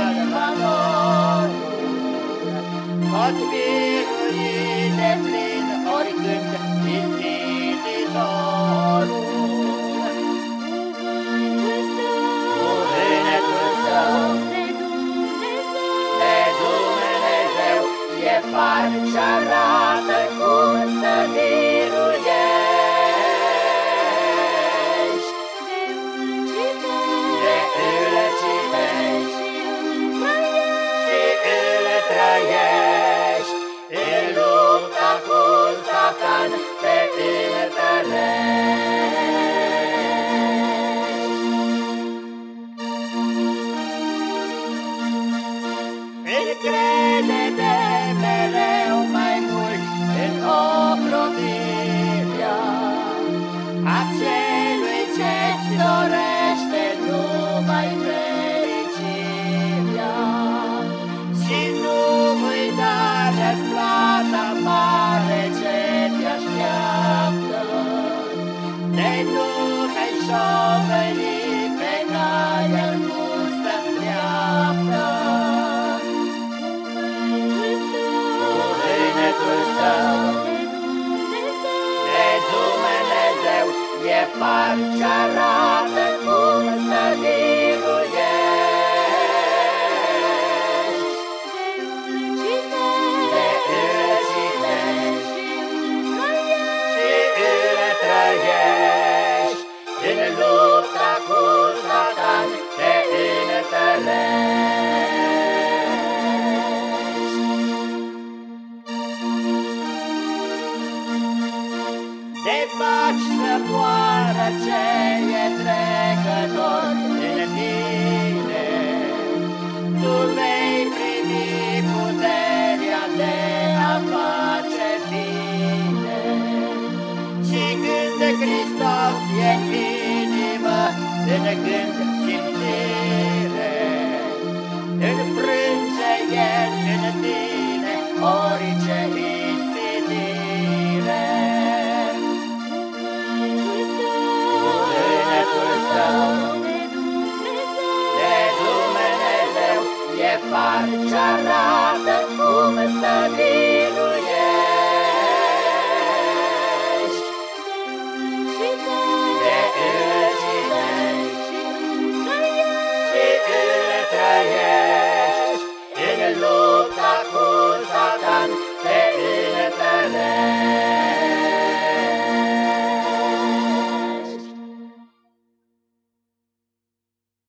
Salvatorul, poți birui de plin oricând ispititorul. Parcea arată cum să vii El crede de mereu mai mult în oprobirea acelui ce-ți dorește numai fericirea și nu uita da răsplata mare ce te așteaptă de noi. e far ce arată De faci să moară ce e trecător în tine, Tu vei primi puterea de a face bine. Și când Hristos e în inimă, în gând each other.